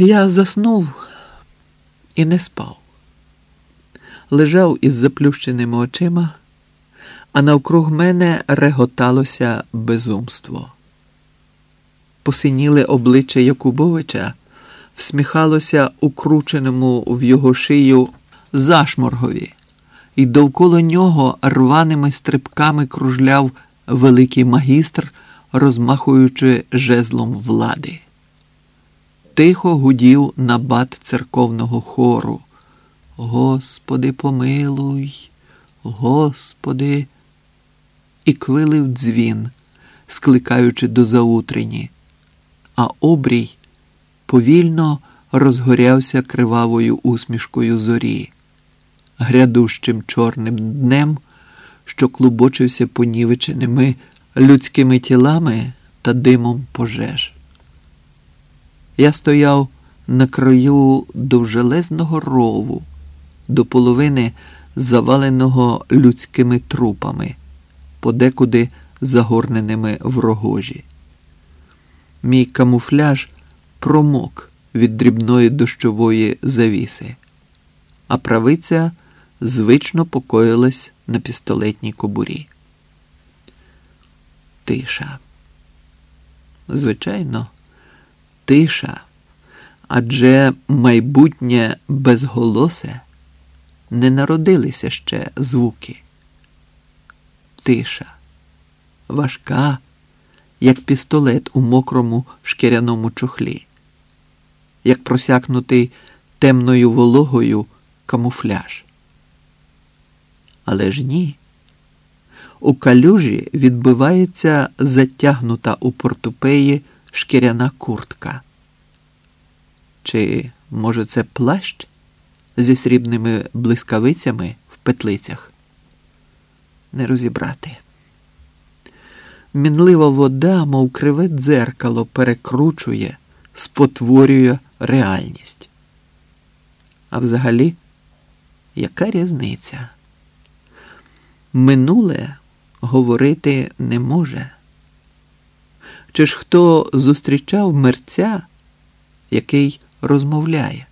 Я заснув і не спав. Лежав із заплющеними очима, а навкруг мене реготалося безумство. Посиніле обличчя Якубовича всміхалося укрученому в його шию зашморгові, і довкола нього рваними стрибками кружляв великий магістр, розмахуючи жезлом влади. Тихо гудів набат церковного хору. Господи, помилуй, Господи, і квилив дзвін, скликаючи до заутрені, а обрій повільно розгорявся кривавою усмішкою зорі, грядущим чорним днем, що клубочився понівеченими людськими тілами та димом пожеж. Я стояв на краю довжелезного рову, до половини заваленого людськими трупами, подекуди загорненими в рогожі. Мій камуфляж промок від дрібної дощової завіси, а правиця звично покоїлась на пістолетній кобурі. Тиша. Звичайно, тиша, адже майбутнє безголосе не народилися ще звуки. Тиша, важка, як пістолет у мокрому шкіряному чохлі, як просякнутий темною вологою камуфляж. Але ж ні. У калюжі відбивається затягнута у портупеї шкіряна куртка. Чи, може, це плащ зі срібними блискавицями в петлицях? Не розібрати. Мінлива вода, мов криве дзеркало, перекручує, спотворює реальність. А взагалі, яка різниця? Минуле говорити не може. Чи ж хто зустрічав мерця, який розмовляє?